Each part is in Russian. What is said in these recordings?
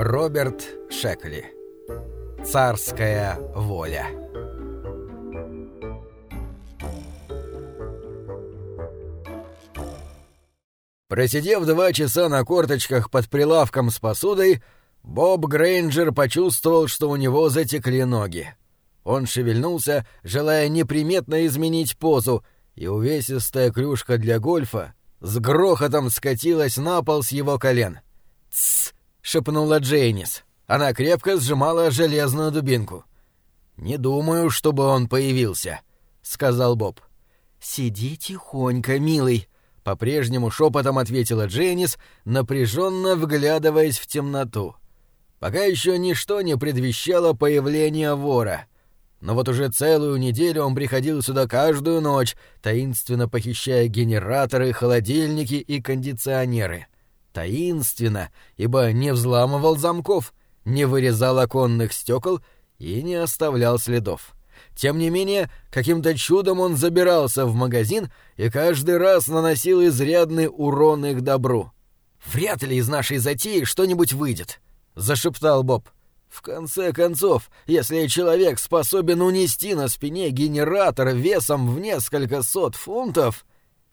Роберт Шекли. Царская воля. Просидев два часа на корточках под прилавком с посудой, Боб Грейнджер почувствовал, что у него затекли ноги. Он шевельнулся, желая неприметно изменить позу, и увесистая клюшка для гольфа с грохотом скатилась на пол с его колен. «Тссс!» — шепнула Джейнис. Она крепко сжимала железную дубинку. «Не думаю, чтобы он появился», — сказал Боб. «Сиди тихонько, милый», — по-прежнему шепотом ответила Джейнис, напряженно вглядываясь в темноту. Пока еще ничто не предвещало появления вора. Но вот уже целую неделю он приходил сюда каждую ночь, таинственно похищая генераторы, холодильники и кондиционеры. Таинственно, ибо не взламывал замков, не вырезал оконных стекол и не оставлял следов. Тем не менее, каким-то чудом он забирался в магазин и каждый раз наносил изрядный урон их добру. «Вряд ли из нашей затеи что-нибудь выйдет», — зашептал Боб. «В конце концов, если человек способен унести на спине генератор весом в несколько сот фунтов...»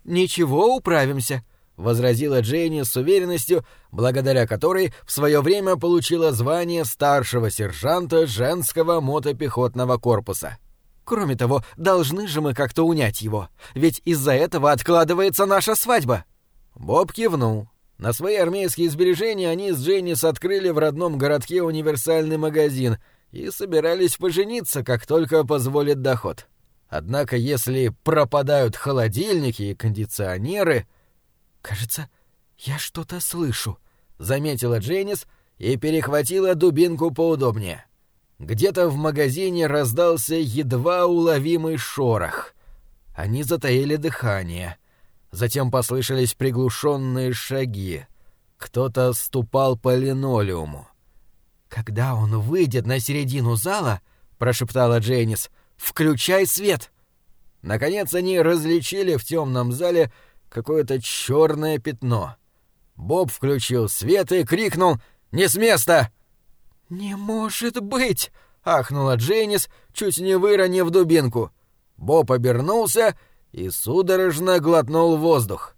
«Ничего, управимся», — возразила Джейни с уверенностью, благодаря которой в свое время получила звание старшего сержанта женского мотопехотного корпуса. «Кроме того, должны же мы как-то унять его, ведь из-за этого откладывается наша свадьба». Боб кивнул. На свои армейские сбережения они с Джейнис открыли в родном городке универсальный магазин и собирались пожениться, как только позволит доход. Однако если пропадают холодильники и кондиционеры... «Кажется, я что-то слышу», — заметила Дженнис и перехватила дубинку поудобнее. Где-то в магазине раздался едва уловимый шорох. Они затаили дыхание. Затем послышались приглушенные шаги. Кто-то ступал по линолеуму. «Когда он выйдет на середину зала», — прошептала Дженнис, — «включай свет!» Наконец они различили в темном зале какое-то черное пятно. Боб включил свет и крикнул «Не с места!» «Не может быть!» — ахнула Джейнис, чуть не выронив дубинку. Боб обернулся и судорожно глотнул воздух.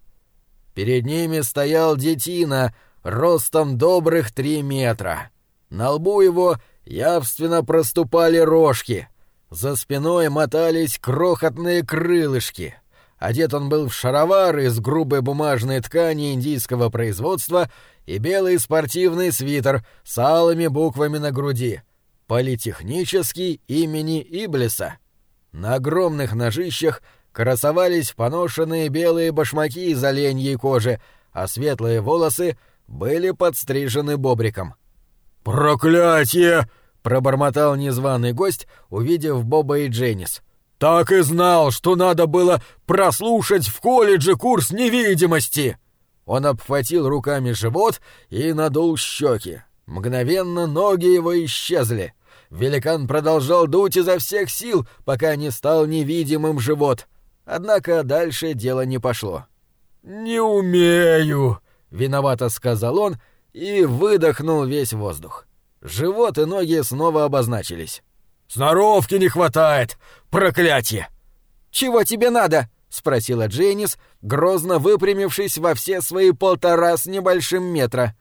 Перед ними стоял детина, ростом добрых три метра. На лбу его явственно проступали рожки. За спиной мотались крохотные крылышки — Одет он был в шаровары из грубой бумажной ткани индийского производства и белый спортивный свитер с алыми буквами на груди. Политехнический имени Иблиса. На огромных ножищах красовались поношенные белые башмаки из оленьей кожи, а светлые волосы были подстрижены бобриком. «Проклятие!» — пробормотал незваный гость, увидев Боба и Дженнис. «Так и знал, что надо было прослушать в колледже курс невидимости!» Он обхватил руками живот и надул щеки. Мгновенно ноги его исчезли. Великан продолжал дуть изо всех сил, пока не стал невидимым живот. Однако дальше дело не пошло. «Не умею!» — виновато сказал он и выдохнул весь воздух. Живот и ноги снова обозначились. «Сноровки не хватает! Проклятие!» «Чего тебе надо?» — спросила Дженнис, грозно выпрямившись во все свои полтора с небольшим метра.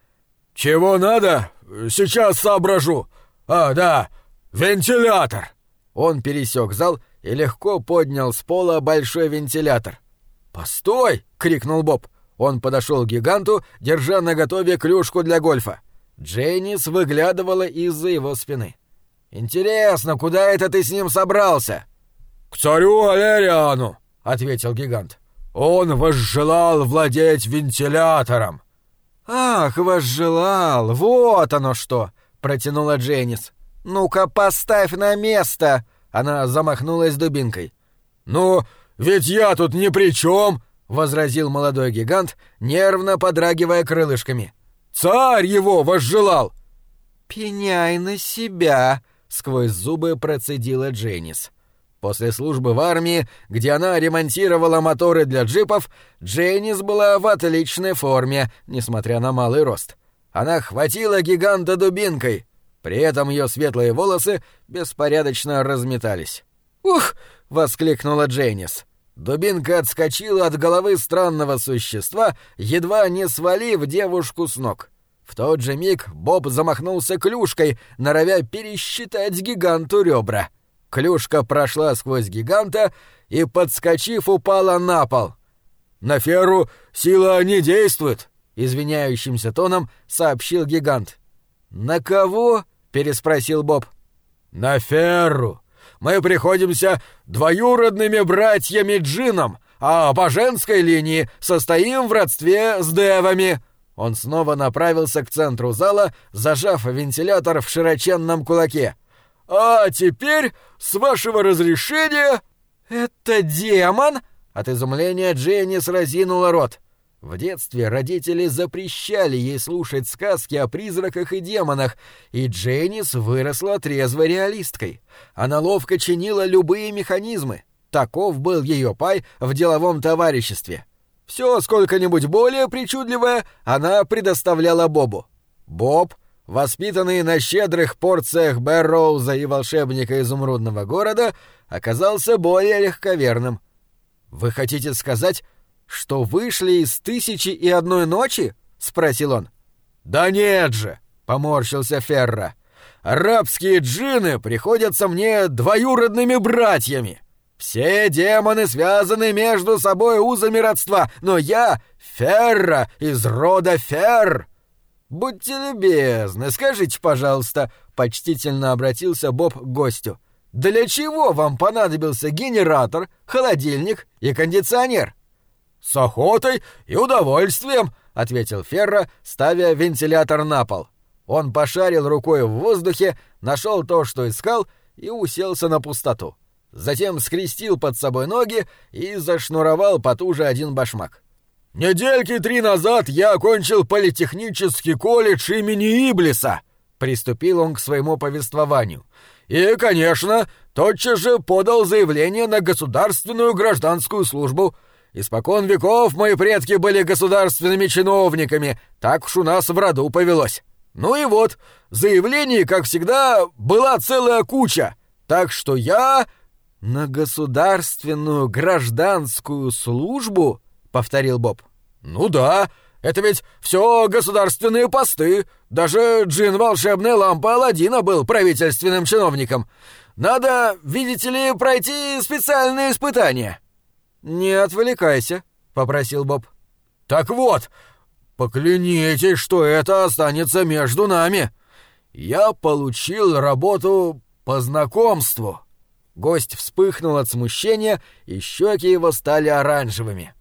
«Чего надо? Сейчас соображу. А, да, вентилятор!» Он пересек зал и легко поднял с пола большой вентилятор. «Постой!» — крикнул Боб. Он подошел к гиганту, держа наготове клюшку для гольфа. Дженнис выглядывала из-за его спины. «Интересно, куда это ты с ним собрался?» «К царю Алериану», — ответил гигант. «Он возжелал владеть вентилятором». «Ах, возжелал, вот оно что!» — протянула Дженнис. «Ну-ка, поставь на место!» Она замахнулась дубинкой. «Ну, ведь я тут ни при чем!» — возразил молодой гигант, нервно подрагивая крылышками. «Царь его возжелал!» «Пеняй на себя!» — сквозь зубы процедила Дженнис. После службы в армии, где она ремонтировала моторы для джипов, Дженнис была в отличной форме, несмотря на малый рост. Она хватила гиганта дубинкой. При этом ее светлые волосы беспорядочно разметались. «Ух!» — воскликнула Джейнис. Дубинка отскочила от головы странного существа, едва не свалив девушку с ног. В тот же миг Боб замахнулся клюшкой, норовя пересчитать гиганту ребра. Клюшка прошла сквозь гиганта и, подскочив, упала на пол. «На Феру сила не действует», — извиняющимся тоном сообщил гигант. «На кого?» — переспросил Боб. «На Ферру. Мы приходимся двоюродными братьями Джином, а по женской линии состоим в родстве с Девами». Он снова направился к центру зала, зажав вентилятор в широченном кулаке. «А теперь, с вашего разрешения...» «Это демон?» От изумления Дженни разинула рот. В детстве родители запрещали ей слушать сказки о призраках и демонах, и Дженнис выросла трезвой реалисткой. Она ловко чинила любые механизмы. Таков был ее пай в деловом товариществе. Все сколько-нибудь более причудливое она предоставляла Бобу. Боб, воспитанный на щедрых порциях Бэрроуза и волшебника изумрудного города, оказался более легковерным. «Вы хотите сказать, что вышли из тысячи и одной ночи?» — спросил он. «Да нет же!» — поморщился Ферра. «Арабские джинны приходятся мне двоюродными братьями. Все демоны связаны между собой узами родства, но я — Ферра из рода Ферр!» «Будьте любезны, скажите, пожалуйста», — почтительно обратился Боб к гостю. «Для чего вам понадобился генератор, холодильник и кондиционер?» «С охотой и удовольствием», — ответил Ферра, ставя вентилятор на пол. Он пошарил рукой в воздухе, нашел то, что искал, и уселся на пустоту. Затем скрестил под собой ноги и зашнуровал потуже один башмак. «Недельки три назад я окончил политехнический колледж имени Иблиса», — приступил он к своему повествованию. «И, конечно, тотчас же подал заявление на государственную гражданскую службу. Испокон веков мои предки были государственными чиновниками, так уж у нас в роду повелось. Ну и вот, заявлений, как всегда, была целая куча, так что я...» «На государственную гражданскую службу?» — повторил Боб. «Ну да, это ведь все государственные посты. Даже джин волшебная лампа Аладдина был правительственным чиновником. Надо, видите ли, пройти специальные испытания». «Не отвлекайся», — попросил Боб. «Так вот, поклянитесь, что это останется между нами. Я получил работу по знакомству». Гость вспыхнул от смущения, и щеки его стали оранжевыми.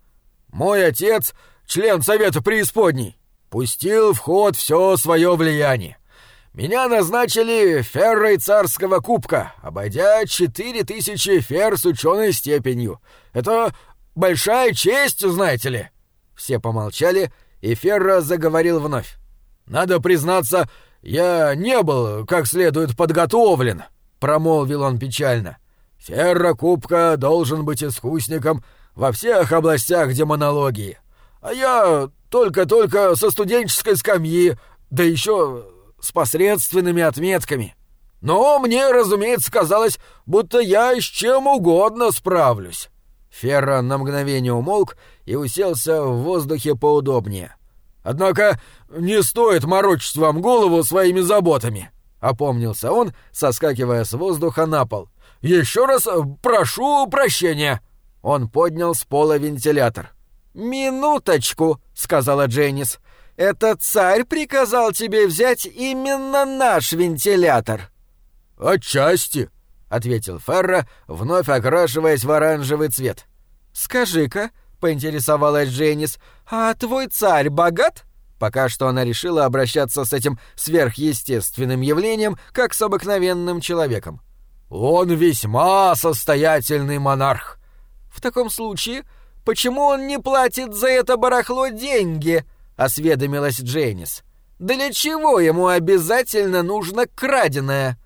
«Мой отец, член Совета Преисподней, пустил в ход все свое влияние. Меня назначили феррой царского кубка, обойдя четыре тысячи фер с ученой степенью. Это большая честь, знаете ли. Все помолчали, и Ферра заговорил вновь. Надо признаться, я не был как следует подготовлен, промолвил он печально. Ферра кубка должен быть искусником во всех областях демонологии. А я только-только со студенческой скамьи, да еще с посредственными отметками. Но мне, разумеется, казалось, будто я с чем угодно справлюсь. Ферра на мгновение умолк и уселся в воздухе поудобнее. «Однако не стоит морочить вам голову своими заботами», — опомнился он, соскакивая с воздуха на пол. «Еще раз прошу прощения». Он поднял с пола вентилятор. «Минуточку», — сказала Дженнис. Это царь приказал тебе взять именно наш вентилятор. Отчасти, ответил Ферра, вновь окрашиваясь в оранжевый цвет. Скажи-ка, поинтересовалась Дженнис, а твой царь богат? Пока что она решила обращаться с этим сверхъестественным явлением, как с обыкновенным человеком. Он весьма состоятельный монарх. В таком случае, почему он не платит за это барахло деньги? — осведомилась Дженнис. «Для чего ему обязательно нужно краденое?»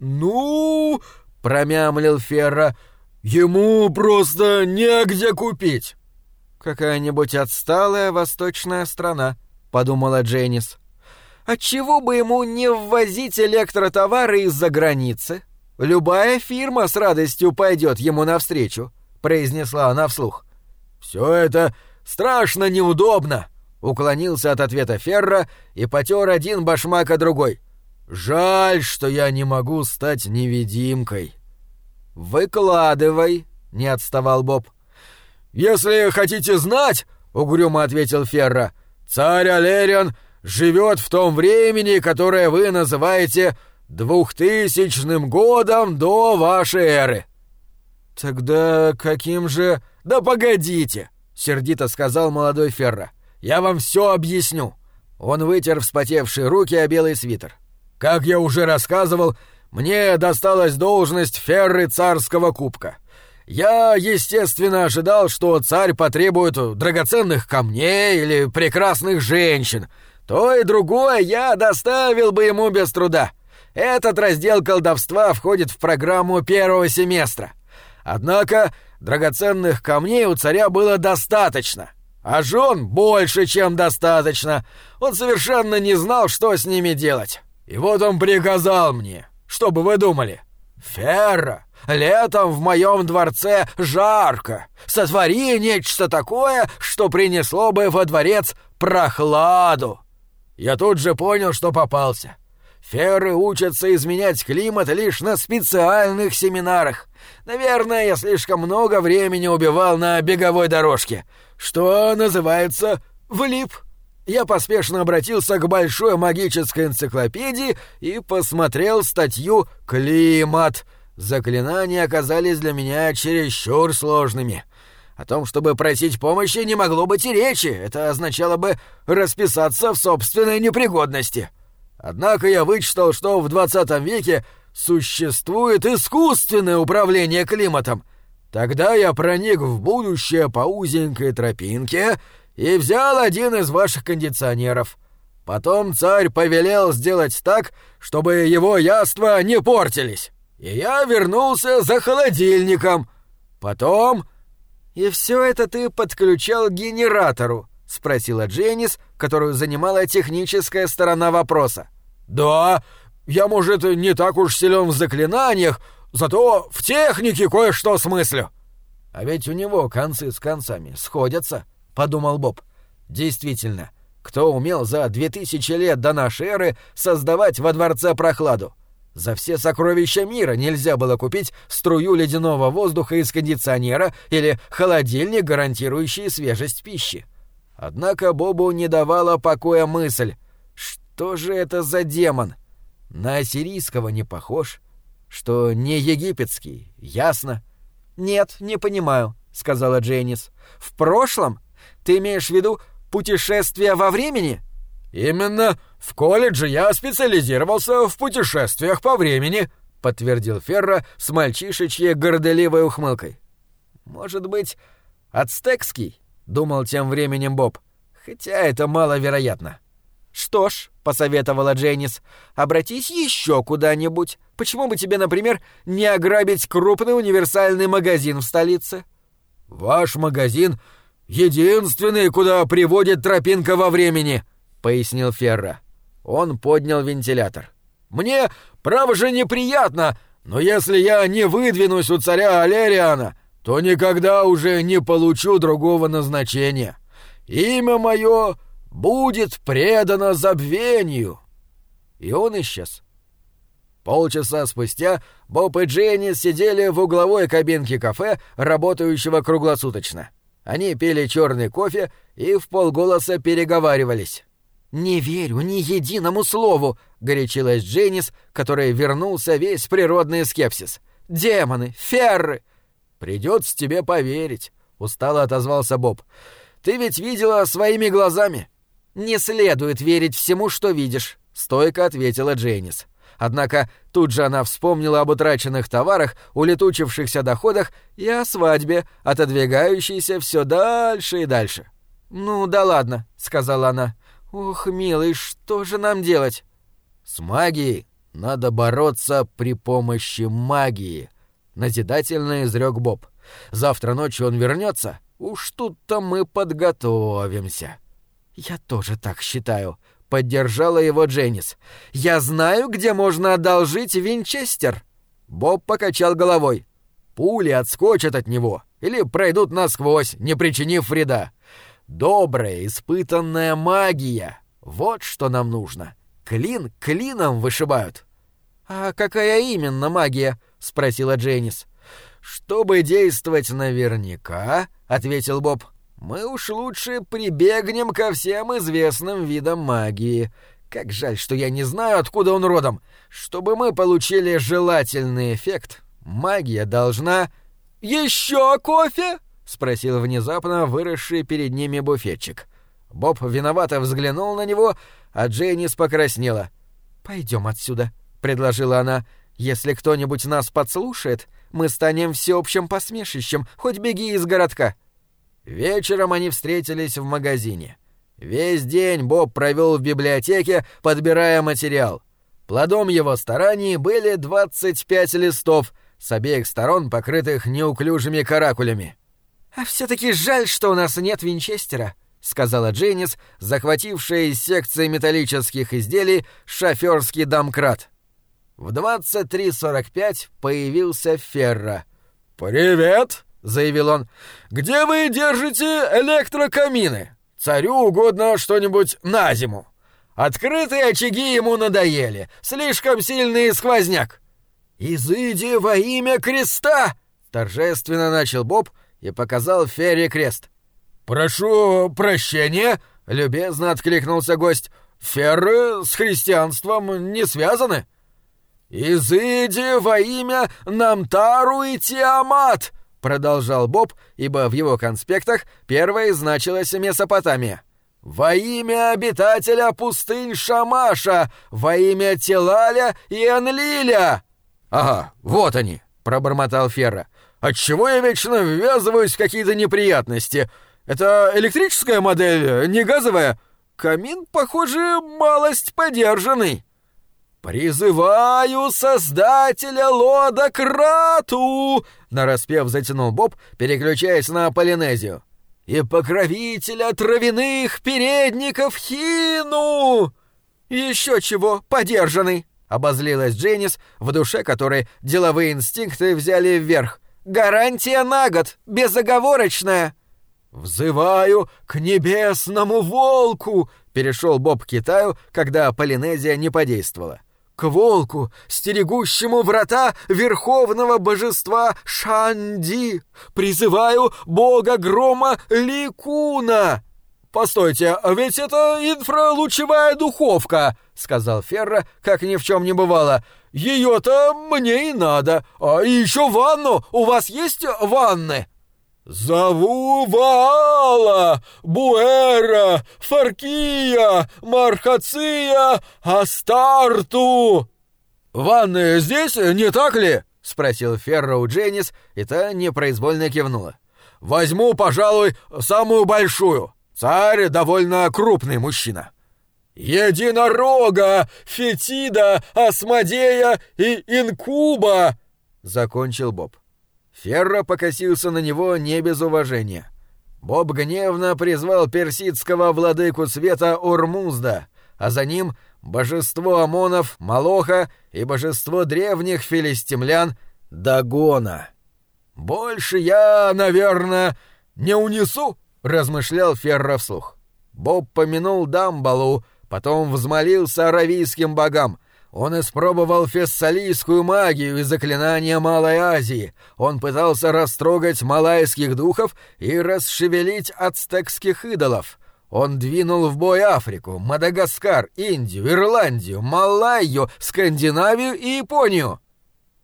«Ну...» — промямлил Ферра. «Ему просто негде купить». «Какая-нибудь отсталая восточная страна», — подумала Дженнис. отчего бы ему не ввозить электротовары из-за границы? Любая фирма с радостью пойдет ему навстречу, произнесла она вслух. Все это страшно неудобно, уклонился от ответа Ферра и потер один башмак, а другой. Жаль, что я не могу стать невидимкой. Выкладывай, не отставал Боб. Если хотите знать, угрюмо ответил Ферра, царь Алериан живет в том времени, которое вы называете двухтысячным годом до вашей эры. Тогда каким же... Да погодите, сердито сказал молодой Ферра. Я вам все объясню. Он вытер вспотевшие руки о белый свитер. Как я уже рассказывал, мне досталась должность ферры царского кубка. Я, естественно, ожидал, что царь потребует драгоценных камней или прекрасных женщин. То и другое я доставил бы ему без труда. Этот раздел колдовства входит в программу первого семестра. Однако драгоценных камней у царя было достаточно, а жен больше, чем достаточно. Он совершенно не знал, что с ними делать. И вот он приказал мне, что бы вы думали? Ферра, летом в моем дворце жарко. Сотвори нечто такое, что принесло бы во дворец прохладу. Я тут же понял, что попался. Ферры учатся изменять климат лишь на специальных семинарах. Наверное, я слишком много времени убивал на беговой дорожке, что называется «влип». Я поспешно обратился к большой магической энциклопедии и посмотрел статью «Климат». Заклинания оказались для меня чересчур сложными. О том, чтобы просить помощи, не могло быть и речи. Это означало бы расписаться в собственной непригодности. Однако я вычитал, что в 20 веке существует искусственное управление климатом. Тогда я проник в будущее по узенькой тропинке и взял один из ваших кондиционеров. Потом царь повелел сделать так, чтобы его яства не портились. И я вернулся за холодильником. Потом... «И все это ты подключал к генератору?» — спросила Дженнис, которую занимала техническая сторона вопроса. «Да, я, может, не так уж силен в заклинаниях, зато в технике кое-что смыслю». «А ведь у него концы с концами сходятся», — подумал Боб. «Действительно, кто умел за две тысячи лет до нашей эры создавать во дворце прохладу? За все сокровища мира нельзя было купить струю ледяного воздуха из кондиционера или холодильник, гарантирующий свежесть пищи. Однако Бобу не давала покоя мысль. Что же это за демон? На ассирийского не похож. Что не египетский, ясно. «Нет, не понимаю», — сказала Джейнис. «В прошлом? Ты имеешь в виду путешествие во времени?» «Именно в колледже я специализировался в путешествиях по времени», — подтвердил Ферро с мальчишечьей горделивой ухмылкой. «Может быть, ацтекский?» — думал тем временем Боб. «Хотя это маловероятно». «Что ж», — посоветовала Дженнис, — «обратись еще куда-нибудь. Почему бы тебе, например, не ограбить крупный универсальный магазин в столице?» «Ваш магазин — единственный, куда приводит тропинка во времени», — пояснил Ферра. Он поднял вентилятор. «Мне, право же, неприятно, но если я не выдвинусь у царя Алериана, то никогда уже не получу другого назначения. Имя мое будет предано забвению». И он исчез. Полчаса спустя Боб и Дженни сидели в угловой кабинке кафе, работающего круглосуточно. Они пили черный кофе и в полголоса переговаривались. «Не верю ни единому слову!» — горячилась Дженнис, которой вернулся весь природный скепсис. «Демоны! Ферры!» «Придется тебе поверить», — устало отозвался Боб. «Ты ведь видела своими глазами». «Не следует верить всему, что видишь», — стойко ответила Дженнис. Однако тут же она вспомнила об утраченных товарах, улетучившихся доходах и о свадьбе, отодвигающейся все дальше и дальше. «Ну да ладно», — сказала она. «Ох, милый, что же нам делать?» «С магией надо бороться при помощи магии», — назидательно изрек Боб. «Завтра ночью он вернется, уж тут-то мы подготовимся». «Я тоже так считаю», — Поддержала его Дженнис. «Я знаю, где можно одолжить винчестер». Боб покачал головой. «Пули отскочат от него или пройдут насквозь, не причинив вреда. Добрая, испытанная магия. Вот что нам нужно. Клин клином вышибают». «А какая именно магия?» — спросила Дженнис. «Чтобы действовать наверняка», — ответил Боб, — «мы уж лучше прибегнем ко всем известным видам магии. Как жаль, что я не знаю, откуда он родом. Чтобы мы получили желательный эффект, магия должна...» «Еще кофе?» — спросил внезапно выросший перед ними буфетчик. Боб виновато взглянул на него, а Джейнис покраснела. «Пойдем отсюда», — предложила она. «Если кто-нибудь нас подслушает, мы станем всеобщим посмешищем, хоть беги из городка». Вечером они встретились в магазине. Весь день Боб провел в библиотеке, подбирая материал. Плодом его стараний были 25 листов, с обеих сторон покрытых неуклюжими каракулями. «А все-таки жаль, что у нас нет винчестера», — сказала Дженнис, захватившая из секции металлических изделий шоферский домкрат. В 23.45 появился Ферра. «Привет!» — заявил он. «Где вы держите электрокамины? Царю угодно что-нибудь на зиму. Открытые очаги ему надоели, слишком сильный сквозняк». «Изыди во имя креста!» — торжественно начал Боб и показал Ферре крест. «Прошу прощения», — любезно откликнулся гость. «Ферры с христианством не связаны». «Изыди во имя Намтару и Тиамат!» — продолжал Боб, ибо в его конспектах первой значилась Месопотамия. «Во имя обитателя пустынь Шамаша! Во имя Телаля и Анлиля!» «Ага, вот они!» — пробормотал Ферра. «Отчего я вечно ввязываюсь в какие-то неприятности? Это электрическая модель, не газовая? Камин, похоже, малость подержанный». «Призываю Создателя Лода Крату!» — нараспев затянул Боб, переключаясь на Полинезию. «И покровителя травяных передников Хину!» «Еще чего, подержанный!» — обозлилась Дженнис, в душе которой деловые инстинкты взяли вверх. «Гарантия на год, безоговорочная!» «Взываю к небесному волку!» — перешел Боб к Китаю, когда Полинезия не подействовала к волку, стерегущему врата верховного божества Шанди. Призываю бога грома Ликуна. «Постойте, ведь это инфралучевая духовка», — сказал Ферра, как ни в чем не бывало. «Ее-то мне и надо. А еще ванну. У вас есть ванны?» «Зову Ваала, Буэра, Фаркия, Мархация, Астарту!» «Ванны здесь, не так ли?» — спросил Ферро Дженнис, и та непроизвольно кивнула. «Возьму, пожалуй, самую большую. Царь довольно крупный мужчина». «Единорога, Фетида, Асмодея и Инкуба!» — закончил Боб. Ферро покосился на него не без уважения. Боб гневно призвал персидского владыку света Урмузда, а за ним божество Амонов Малоха и божество древних филистимлян Дагона. «Больше я, наверное, не унесу», — размышлял Ферро вслух. Боб помянул Дамбалу, потом взмолился аравийским богам, он испробовал фессалийскую магию и заклинания Малой Азии. Он пытался растрогать малайских духов и расшевелить ацтекских идолов. Он двинул в бой Африку, Мадагаскар, Индию, Ирландию, Малайю, Скандинавию и Японию.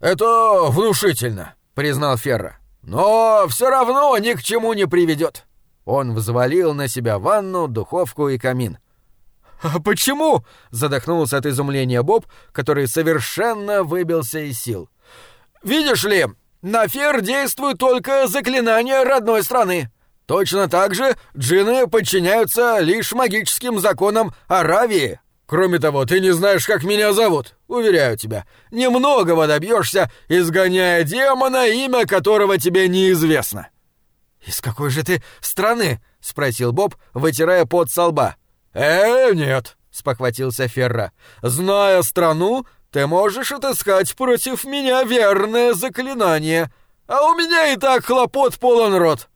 «Это внушительно», — признал Ферра. «Но все равно ни к чему не приведет». Он взвалил на себя ванну, духовку и камин. «А почему?» — задохнулся от изумления Боб, который совершенно выбился из сил. «Видишь ли, на Фер действуют только заклинания родной страны. Точно так же джинны подчиняются лишь магическим законам Аравии. Кроме того, ты не знаешь, как меня зовут. Уверяю тебя, немногого добьешься, изгоняя демона, имя которого тебе неизвестно». «Из какой же ты страны?» — спросил Боб, вытирая пот со лба. «Э, нет», — спохватился Ферра. «Зная страну, ты можешь отыскать против меня верное заклинание, а у меня и так хлопот полон рот».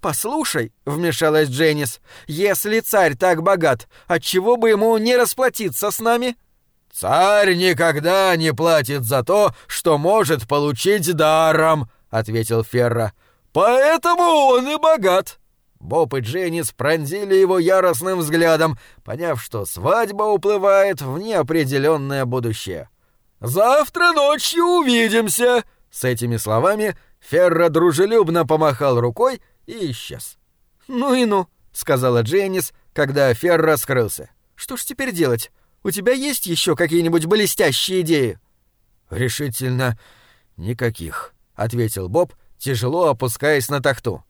«Послушай», — вмешалась Дженнис, — «если царь так богат, отчего бы ему не расплатиться с нами?» «Царь никогда не платит за то, что может получить даром», — ответил Ферра. «Поэтому он и богат». Боб и Дженнис пронзили его яростным взглядом, поняв, что свадьба уплывает в неопределенное будущее. «Завтра ночью увидимся!» С этими словами Ферра дружелюбно помахал рукой и исчез. «Ну и ну», — сказала Дженнис, когда Ферра скрылся. «Что ж теперь делать? У тебя есть еще какие-нибудь блестящие идеи?» «Решительно никаких», — ответил Боб, тяжело опускаясь на тахту.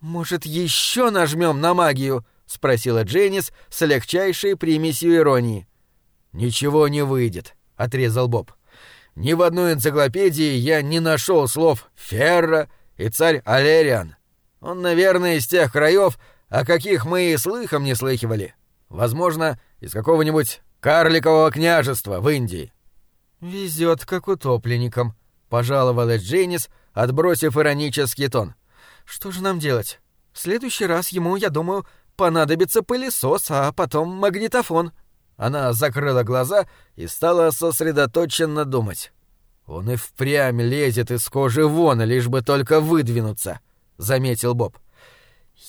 «Может, еще нажмем на магию?» — спросила Дженнис с легчайшей примесью иронии. «Ничего не выйдет», — отрезал Боб. «Ни в одной энциклопедии я не нашел слов «Ферра» и «Царь Алериан». Он, наверное, из тех краев, о каких мы и слыхом не слыхивали. Возможно, из какого-нибудь карликового княжества в Индии. Везет как утопленникам, пожаловалась Дженнис, отбросив иронический тон. Что же нам делать? В следующий раз ему, я думаю, понадобится пылесос, а потом магнитофон. Она закрыла глаза и стала сосредоточенно думать. Он и впрямь лезет из кожи вон, лишь бы только выдвинуться. — заметил Боб.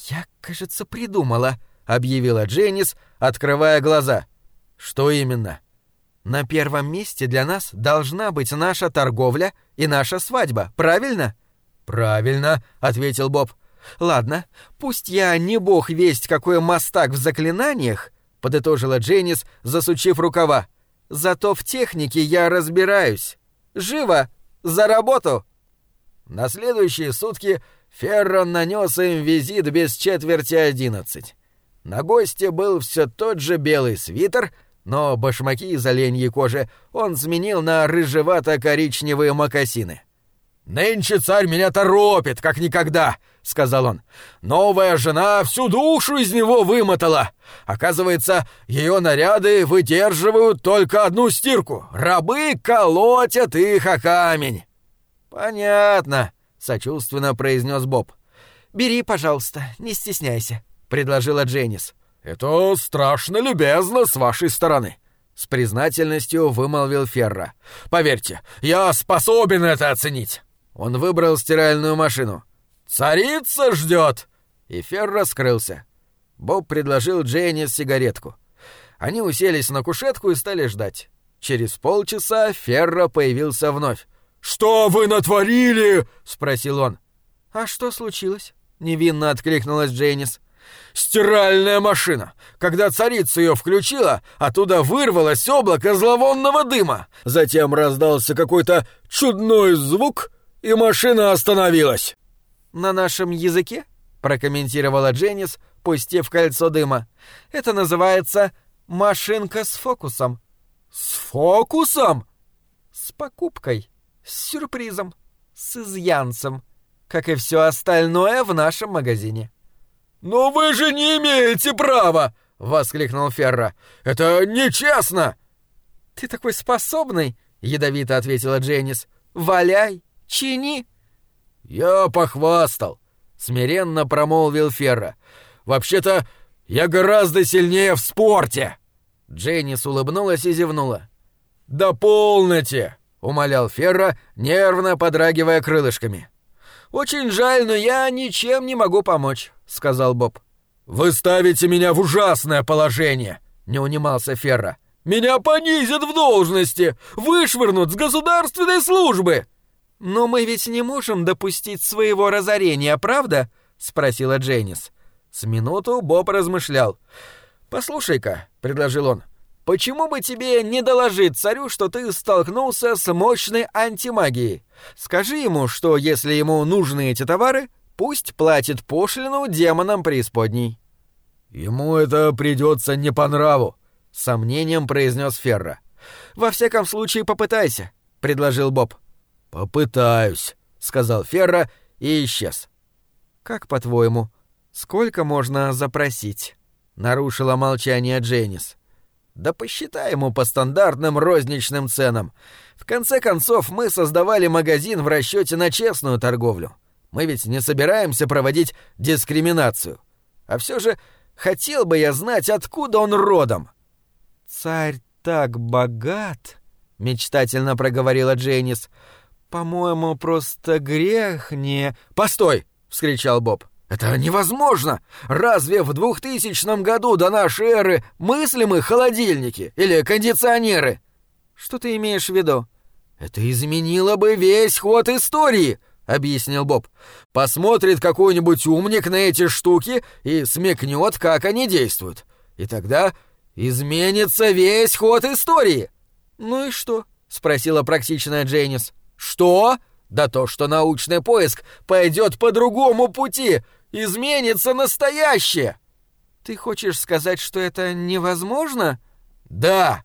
«Я, кажется, придумала», — объявила Дженнис, открывая глаза. «Что именно?» «На первом месте для нас должна быть наша торговля и наша свадьба, правильно?» «Правильно», — ответил Боб. «Ладно, пусть я не бог весть какой мастак в заклинаниях», — подытожила Дженнис, засучив рукава. «Зато в технике я разбираюсь. Живо! За работу!» На следующие сутки Феррон нанес им визит без четверти одиннадцать. На госте был все тот же белый свитер, но башмаки из оленьей кожи он сменил на рыжевато-коричневые мокасины. «Нынче царь меня торопит, как никогда», — сказал он. «Новая жена всю душу из него вымотала. Оказывается, ее наряды выдерживают только одну стирку. Рабы колотят их о камень». «Понятно», — сочувственно произнес Боб. «Бери, пожалуйста, не стесняйся», — предложила Дженнис. «Это страшно любезно с вашей стороны», — с признательностью вымолвил Ферра. «Поверьте, я способен это оценить». Он выбрал стиральную машину. «Царица ждет!» И Ферра скрылся. Боб предложил Дженнис сигаретку. Они уселись на кушетку и стали ждать. Через полчаса Ферра появился вновь. «Что вы натворили?» — спросил он. «А что случилось?» — невинно откликнулась Джейнис. «Стиральная машина! Когда царица ее включила, оттуда вырвалось облако зловонного дыма. Затем раздался какой-то чудной звук, и машина остановилась». «На нашем языке?» — прокомментировала Дженнис, пустив кольцо дыма. «Это называется машинка с фокусом». «С фокусом?» «С покупкой», с сюрпризом, с изъянцем, как и все остальное в нашем магазине. «Но вы же не имеете права!» — воскликнул Ферра. «Это нечестно!» «Ты такой способный!» — ядовито ответила Дженнис. «Валяй! Чини!» «Я похвастал!» — смиренно промолвил Ферра. «Вообще-то я гораздо сильнее в спорте!» Дженнис улыбнулась и зевнула. «Да полноте!» — умолял Ферра, нервно подрагивая крылышками. «Очень жаль, но я ничем не могу помочь», — сказал Боб. «Вы ставите меня в ужасное положение», — не унимался Ферра. «Меня понизят в должности, вышвырнут с государственной службы». «Но мы ведь не можем допустить своего разорения, правда?» — спросила Дженнис. С минуту Боб размышлял. «Послушай-ка», — предложил он, Почему бы тебе не доложить царю, что ты столкнулся с мощной антимагией? Скажи ему, что если ему нужны эти товары, пусть платит пошлину демонам преисподней». «Ему это придется не по нраву», — с сомнением произнес Ферра. «Во всяком случае, попытайся», — предложил Боб. «Попытаюсь», — сказал Ферра и исчез. «Как по-твоему, сколько можно запросить?» — нарушила молчание Дженнис. Да посчитай ему по стандартным розничным ценам. В конце концов, мы создавали магазин в расчете на честную торговлю. Мы ведь не собираемся проводить дискриминацию. А все же хотел бы я знать, откуда он родом. Царь так богат, мечтательно проговорила Джейнис. По-моему, просто грех не... Постой! вскричал Боб. Это невозможно! Разве в двухтысячном году до нашей эры мыслимы холодильники или кондиционеры? Что ты имеешь в виду? Это изменило бы весь ход истории, объяснил Боб. Посмотрит какой-нибудь умник на эти штуки и смекнет, как они действуют. И тогда изменится весь ход истории. Ну и что? спросила практичная Джейнис. Что? Да то, что научный поиск пойдет по другому пути, изменится настоящее. Ты хочешь сказать, что это невозможно? Да.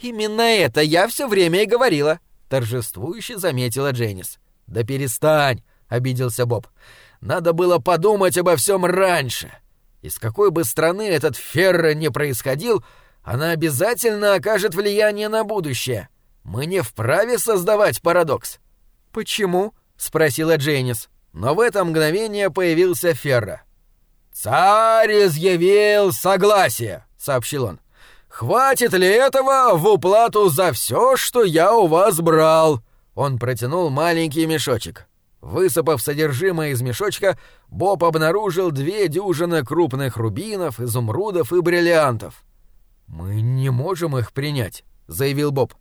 Именно это я все время и говорила, торжествующе заметила Дженнис. Да перестань, обиделся Боб. Надо было подумать обо всем раньше. Из какой бы страны этот Ферро не происходил, она обязательно окажет влияние на будущее. Мы не вправе создавать парадокс. Почему? спросила Дженнис. Но в это мгновение появился Ферра. «Царь изъявил согласие», — сообщил он. «Хватит ли этого в уплату за все, что я у вас брал?» Он протянул маленький мешочек. Высыпав содержимое из мешочка, Боб обнаружил две дюжины крупных рубинов, изумрудов и бриллиантов. «Мы не можем их принять», — заявил Боб.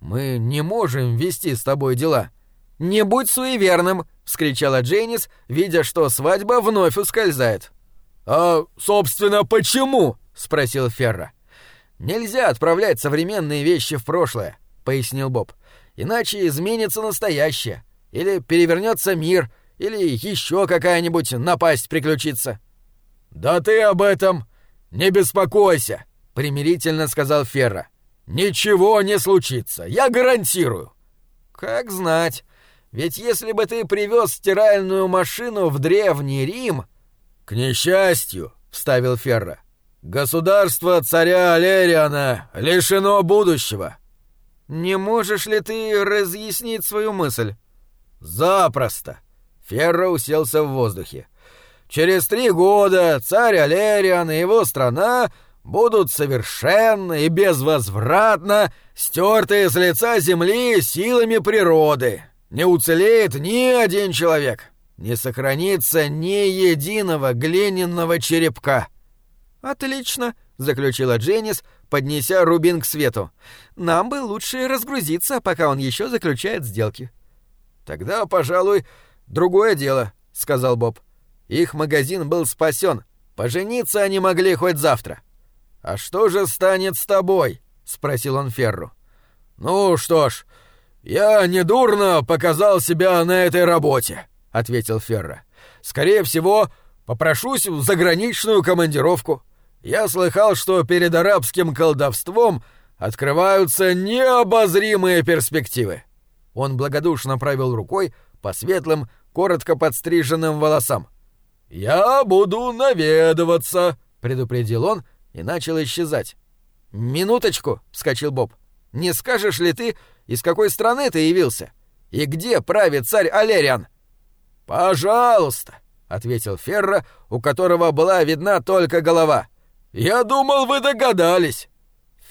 «Мы не можем вести с тобой дела». «Не будь суеверным!» — вскричала Джейнис, видя, что свадьба вновь ускользает. «А, собственно, почему?» — спросил Ферра. «Нельзя отправлять современные вещи в прошлое», — пояснил Боб. «Иначе изменится настоящее. Или перевернется мир, или еще какая-нибудь напасть приключится». «Да ты об этом не беспокойся», — примирительно сказал Ферра. «Ничего не случится, я гарантирую». «Как знать. Ведь если бы ты привез стиральную машину в Древний Рим...» «К несчастью», — вставил Ферра, — «государство царя Алериана лишено будущего». «Не можешь ли ты разъяснить свою мысль?» «Запросто». Ферра уселся в воздухе. «Через три года царь Алериан и его страна будут совершенно и безвозвратно стерты с лица земли силами природы, не уцелеет ни один человек, не сохранится ни единого глиняного черепка. Отлично, заключила Дженнис, поднеся рубин к свету. Нам бы лучше разгрузиться, пока он еще заключает сделки. Тогда, пожалуй, другое дело, сказал Боб. Их магазин был спасен. Пожениться они могли хоть завтра. А что же станет с тобой? спросил он Ферру. Ну что ж, «Я недурно показал себя на этой работе», — ответил Ферра. «Скорее всего, попрошусь в заграничную командировку. Я слыхал, что перед арабским колдовством открываются необозримые перспективы». Он благодушно провел рукой по светлым, коротко подстриженным волосам. «Я буду наведываться», — предупредил он и начал исчезать. «Минуточку», — вскочил Боб. «Не скажешь ли ты, из какой страны ты явился? И где правит царь Алериан?» «Пожалуйста», — ответил Ферра, у которого была видна только голова. «Я думал, вы догадались.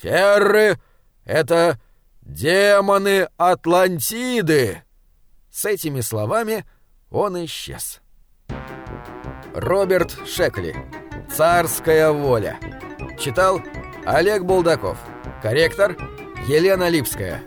Ферры — это демоны Атлантиды». С этими словами он исчез. Роберт Шекли. «Царская воля». Читал Олег Булдаков. Корректор Елена Липская.